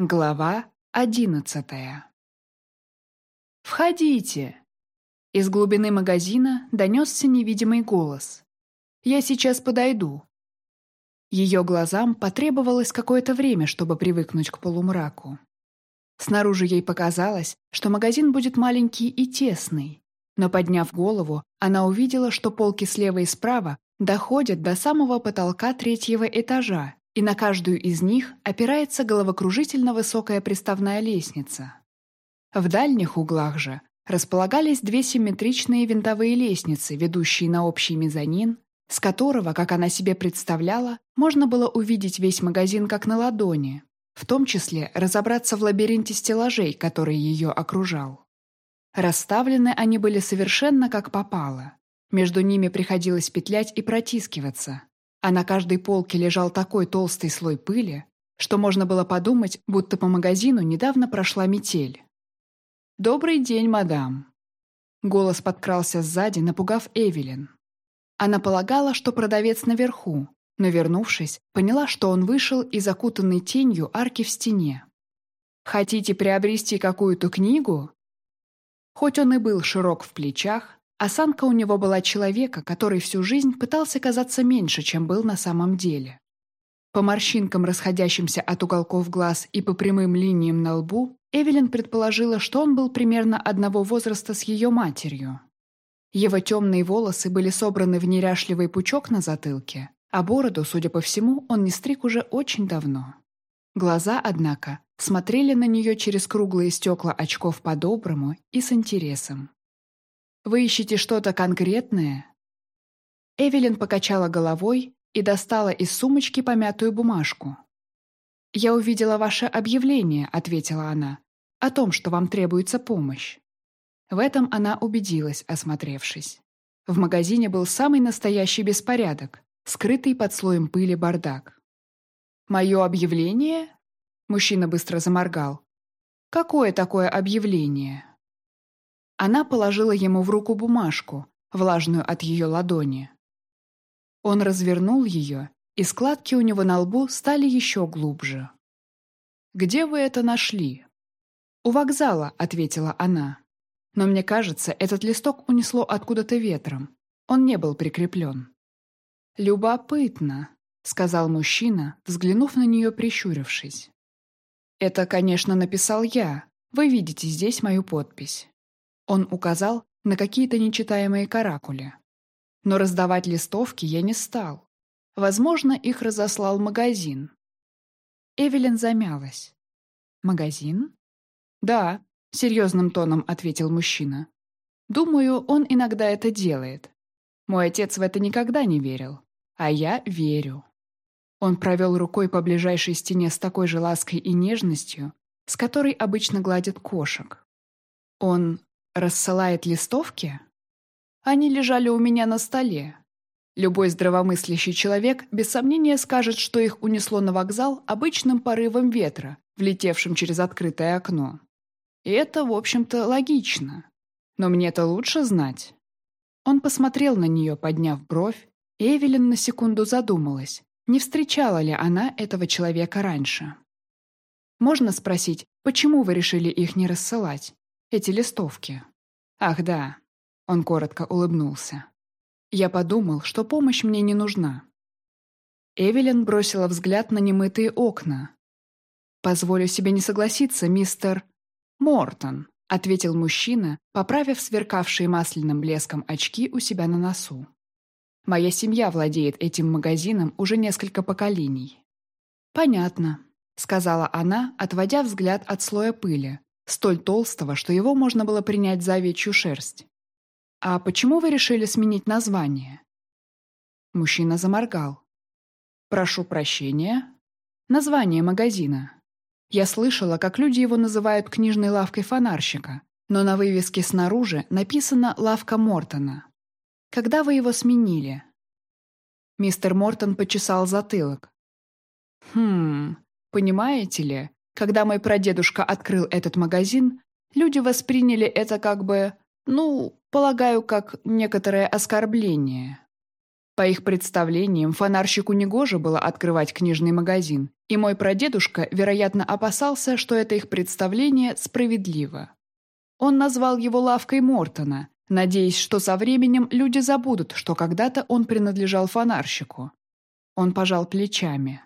Глава одиннадцатая «Входите!» Из глубины магазина донесся невидимый голос. «Я сейчас подойду». Ее глазам потребовалось какое-то время, чтобы привыкнуть к полумраку. Снаружи ей показалось, что магазин будет маленький и тесный, но, подняв голову, она увидела, что полки слева и справа доходят до самого потолка третьего этажа, и на каждую из них опирается головокружительно высокая приставная лестница. В дальних углах же располагались две симметричные винтовые лестницы, ведущие на общий мезонин, с которого, как она себе представляла, можно было увидеть весь магазин как на ладони, в том числе разобраться в лабиринте стеллажей, который ее окружал. Расставлены они были совершенно как попало. Между ними приходилось петлять и протискиваться, а на каждой полке лежал такой толстый слой пыли, что можно было подумать, будто по магазину недавно прошла метель. «Добрый день, мадам!» Голос подкрался сзади, напугав Эвелин. Она полагала, что продавец наверху, но, вернувшись, поняла, что он вышел из закутанной тенью арки в стене. «Хотите приобрести какую-то книгу?» Хоть он и был широк в плечах, Осанка у него была человека, который всю жизнь пытался казаться меньше, чем был на самом деле. По морщинкам, расходящимся от уголков глаз и по прямым линиям на лбу, Эвелин предположила, что он был примерно одного возраста с ее матерью. Его темные волосы были собраны в неряшливый пучок на затылке, а бороду, судя по всему, он не стриг уже очень давно. Глаза, однако, смотрели на нее через круглые стекла очков по-доброму и с интересом. Вы ищете что-то конкретное?» Эвелин покачала головой и достала из сумочки помятую бумажку. «Я увидела ваше объявление», — ответила она, — «о том, что вам требуется помощь». В этом она убедилась, осмотревшись. В магазине был самый настоящий беспорядок, скрытый под слоем пыли бардак. «Мое объявление?» Мужчина быстро заморгал. «Какое такое объявление?» Она положила ему в руку бумажку, влажную от ее ладони. Он развернул ее, и складки у него на лбу стали еще глубже. «Где вы это нашли?» «У вокзала», — ответила она. «Но мне кажется, этот листок унесло откуда-то ветром. Он не был прикреплен». «Любопытно», — сказал мужчина, взглянув на нее, прищурившись. «Это, конечно, написал я. Вы видите здесь мою подпись. Он указал на какие-то нечитаемые каракули. Но раздавать листовки я не стал. Возможно, их разослал магазин. Эвелин замялась. «Магазин?» «Да», — серьезным тоном ответил мужчина. «Думаю, он иногда это делает. Мой отец в это никогда не верил, а я верю». Он провел рукой по ближайшей стене с такой же лаской и нежностью, с которой обычно гладят кошек. Он Рассылает листовки? Они лежали у меня на столе. Любой здравомыслящий человек без сомнения скажет, что их унесло на вокзал обычным порывом ветра, влетевшим через открытое окно. И это, в общем-то, логично. Но мне-то лучше знать. Он посмотрел на нее, подняв бровь, и Эвелин на секунду задумалась, не встречала ли она этого человека раньше. Можно спросить, почему вы решили их не рассылать? Эти листовки. Ах, да. Он коротко улыбнулся. Я подумал, что помощь мне не нужна. Эвелин бросила взгляд на немытые окна. «Позволю себе не согласиться, мистер Мортон», ответил мужчина, поправив сверкавшие масляным блеском очки у себя на носу. «Моя семья владеет этим магазином уже несколько поколений». «Понятно», — сказала она, отводя взгляд от слоя пыли, столь толстого, что его можно было принять за овечью шерсть. «А почему вы решили сменить название?» Мужчина заморгал. «Прошу прощения. Название магазина. Я слышала, как люди его называют книжной лавкой фонарщика, но на вывеске снаружи написано «Лавка Мортона». Когда вы его сменили?» Мистер Мортон почесал затылок. «Хм, понимаете ли, когда мой прадедушка открыл этот магазин, люди восприняли это как бы, ну, полагаю, как некоторое оскорбление. По их представлениям, фонарщику негоже было открывать книжный магазин, и мой прадедушка, вероятно, опасался, что это их представление справедливо. Он назвал его лавкой Мортона, надеясь, что со временем люди забудут, что когда-то он принадлежал фонарщику. Он пожал плечами.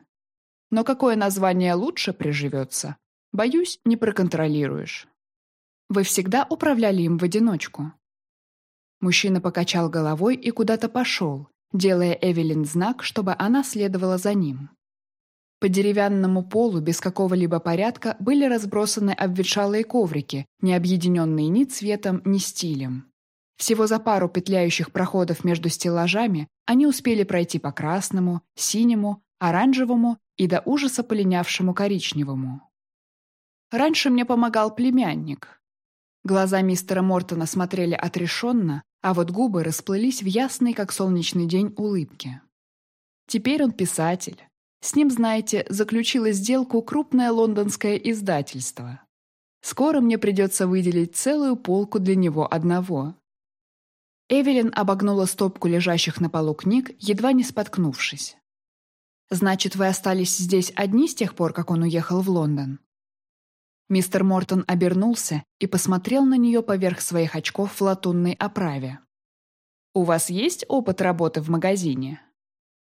Но какое название лучше приживется, боюсь, не проконтролируешь. Вы всегда управляли им в одиночку. Мужчина покачал головой и куда-то пошел, делая Эвелин знак, чтобы она следовала за ним. По деревянному полу без какого-либо порядка были разбросаны обветшалые коврики, не объединенные ни цветом, ни стилем. Всего за пару петляющих проходов между стеллажами они успели пройти по красному, синему, оранжевому и до ужаса полинявшему коричневому. Раньше мне помогал племянник. Глаза мистера Мортона смотрели отрешенно, а вот губы расплылись в ясной, как солнечный день, улыбке. Теперь он писатель. С ним, знаете, заключило сделку крупное лондонское издательство. Скоро мне придется выделить целую полку для него одного. Эвелин обогнула стопку лежащих на полу книг, едва не споткнувшись. «Значит, вы остались здесь одни с тех пор, как он уехал в Лондон?» Мистер Мортон обернулся и посмотрел на нее поверх своих очков в латунной оправе. «У вас есть опыт работы в магазине?»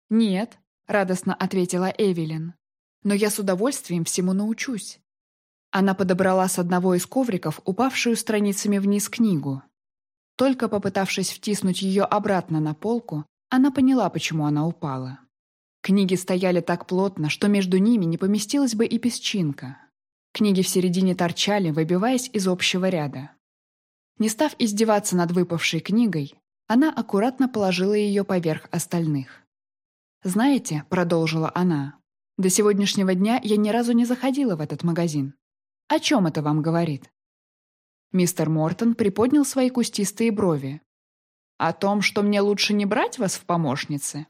«Нет», — радостно ответила Эвелин. «Но я с удовольствием всему научусь». Она подобрала с одного из ковриков упавшую страницами вниз книгу. Только попытавшись втиснуть ее обратно на полку, она поняла, почему она упала. Книги стояли так плотно, что между ними не поместилась бы и песчинка. Книги в середине торчали, выбиваясь из общего ряда. Не став издеваться над выпавшей книгой, она аккуратно положила ее поверх остальных. «Знаете», — продолжила она, — «до сегодняшнего дня я ни разу не заходила в этот магазин. О чем это вам говорит?» Мистер Мортон приподнял свои кустистые брови. «О том, что мне лучше не брать вас в помощницы?»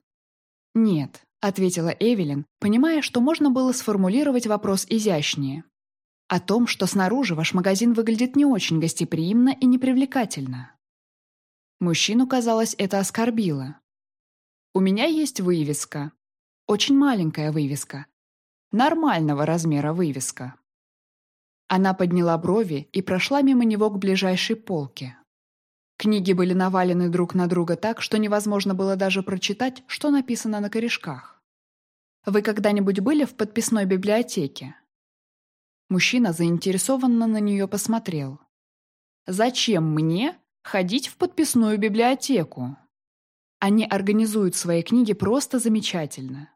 «Нет», — ответила Эвелин, понимая, что можно было сформулировать вопрос изящнее. О том, что снаружи ваш магазин выглядит не очень гостеприимно и непривлекательно. Мужчину, казалось, это оскорбило. У меня есть вывеска. Очень маленькая вывеска. Нормального размера вывеска. Она подняла брови и прошла мимо него к ближайшей полке. Книги были навалены друг на друга так, что невозможно было даже прочитать, что написано на корешках. Вы когда-нибудь были в подписной библиотеке? Мужчина заинтересованно на нее посмотрел. «Зачем мне ходить в подписную библиотеку?» Они организуют свои книги просто замечательно.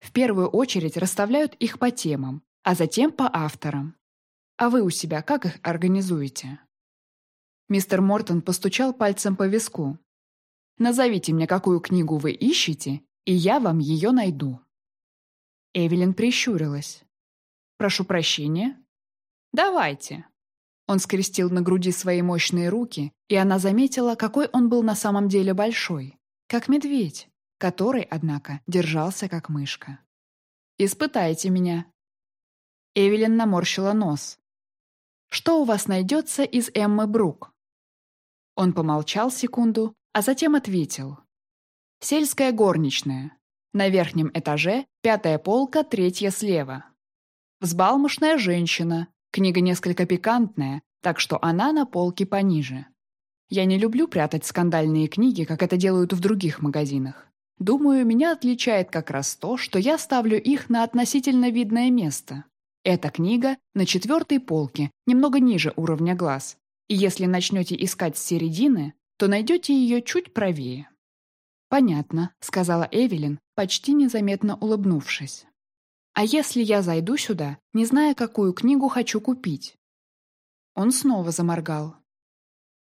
В первую очередь расставляют их по темам, а затем по авторам. А вы у себя как их организуете? Мистер Мортон постучал пальцем по виску. «Назовите мне, какую книгу вы ищете, и я вам ее найду». Эвелин прищурилась. «Прошу прощения». «Давайте». Он скрестил на груди свои мощные руки, и она заметила, какой он был на самом деле большой. Как медведь, который, однако, держался как мышка. «Испытайте меня». Эвелин наморщила нос. «Что у вас найдется из Эммы Брук?» Он помолчал секунду, а затем ответил. «Сельская горничная. На верхнем этаже, пятая полка, третья слева. Взбалмошная женщина. Книга несколько пикантная, так что она на полке пониже. Я не люблю прятать скандальные книги, как это делают в других магазинах. Думаю, меня отличает как раз то, что я ставлю их на относительно видное место. Эта книга на четвертой полке, немного ниже уровня глаз. И если начнете искать с середины, то найдете ее чуть правее. «Понятно», — сказала Эвелин, почти незаметно улыбнувшись. А если я зайду сюда, не зная, какую книгу хочу купить? Он снова заморгал.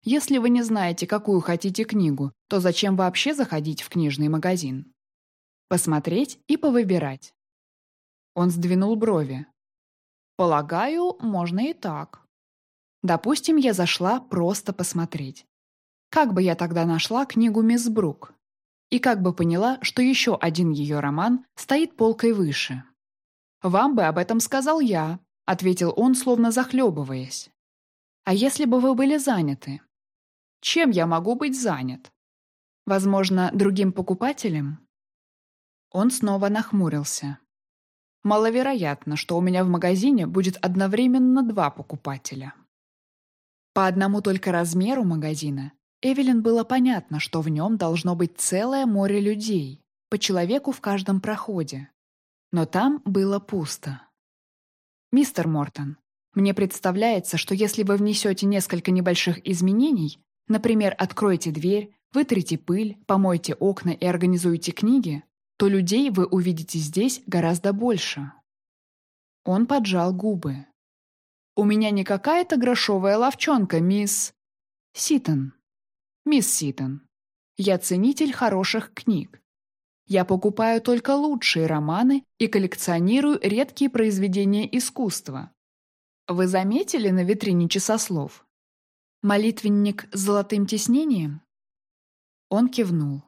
Если вы не знаете, какую хотите книгу, то зачем вообще заходить в книжный магазин? Посмотреть и повыбирать. Он сдвинул брови. Полагаю, можно и так. Допустим, я зашла просто посмотреть. Как бы я тогда нашла книгу «Мисс Брук»? И как бы поняла, что еще один ее роман стоит полкой выше? «Вам бы об этом сказал я», — ответил он, словно захлебываясь. «А если бы вы были заняты?» «Чем я могу быть занят?» «Возможно, другим покупателем?» Он снова нахмурился. Маловероятно, что у меня в магазине будет одновременно два покупателя. По одному только размеру магазина Эвелин было понятно, что в нем должно быть целое море людей, по человеку в каждом проходе. Но там было пусто. «Мистер Мортон, мне представляется, что если вы внесете несколько небольших изменений, например, откроете дверь, вытрите пыль, помойте окна и организуете книги, то людей вы увидите здесь гораздо больше. Он поджал губы. «У меня не какая-то грошовая ловчонка, мисс... Ситон. Мисс Ситон. Я ценитель хороших книг. Я покупаю только лучшие романы и коллекционирую редкие произведения искусства. Вы заметили на витрине часослов? Молитвенник с золотым тиснением?» Он кивнул.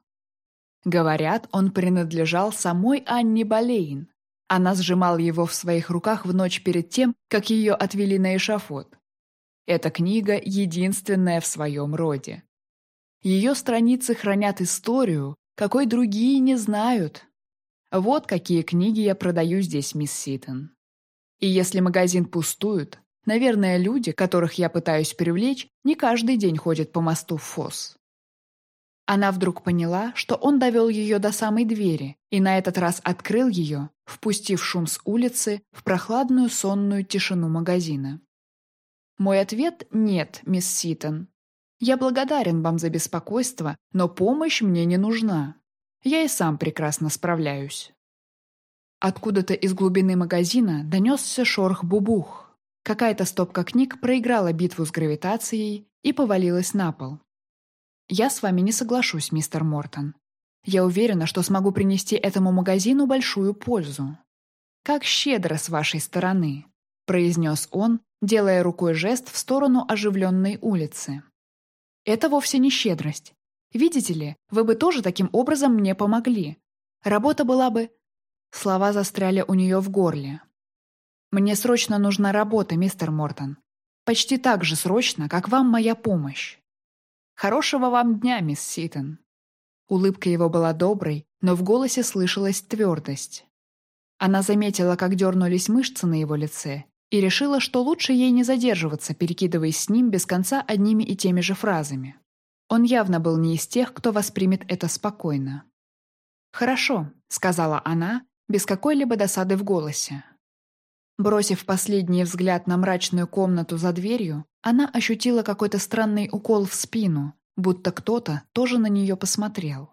Говорят, он принадлежал самой Анне Болейн. Она сжимала его в своих руках в ночь перед тем, как ее отвели на эшафот. Эта книга единственная в своем роде. Ее страницы хранят историю, какой другие не знают. Вот какие книги я продаю здесь, мисс Ситон. И если магазин пустует, наверное, люди, которых я пытаюсь привлечь, не каждый день ходят по мосту в Фос. Она вдруг поняла, что он довел ее до самой двери и на этот раз открыл ее, впустив шум с улицы в прохладную сонную тишину магазина. Мой ответ – нет, мисс Ситон. Я благодарен вам за беспокойство, но помощь мне не нужна. Я и сам прекрасно справляюсь. Откуда-то из глубины магазина донесся шорох-бубух. Какая-то стопка книг проиграла битву с гравитацией и повалилась на пол. «Я с вами не соглашусь, мистер Мортон. Я уверена, что смогу принести этому магазину большую пользу». «Как щедро с вашей стороны», — произнес он, делая рукой жест в сторону оживленной улицы. «Это вовсе не щедрость. Видите ли, вы бы тоже таким образом мне помогли. Работа была бы...» Слова застряли у нее в горле. «Мне срочно нужна работа, мистер Мортон. Почти так же срочно, как вам моя помощь. «Хорошего вам дня, мисс Ситон». Улыбка его была доброй, но в голосе слышалась твердость. Она заметила, как дернулись мышцы на его лице, и решила, что лучше ей не задерживаться, перекидываясь с ним без конца одними и теми же фразами. Он явно был не из тех, кто воспримет это спокойно. «Хорошо», — сказала она, без какой-либо досады в голосе. Бросив последний взгляд на мрачную комнату за дверью, она ощутила какой-то странный укол в спину, будто кто-то тоже на нее посмотрел.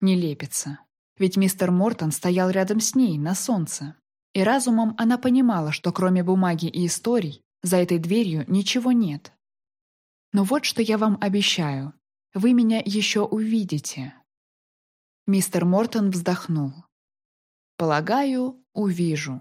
Не лепится. Ведь мистер Мортон стоял рядом с ней, на солнце. И разумом она понимала, что кроме бумаги и историй, за этой дверью ничего нет. Но вот что я вам обещаю. Вы меня еще увидите. Мистер Мортон вздохнул. Полагаю, увижу.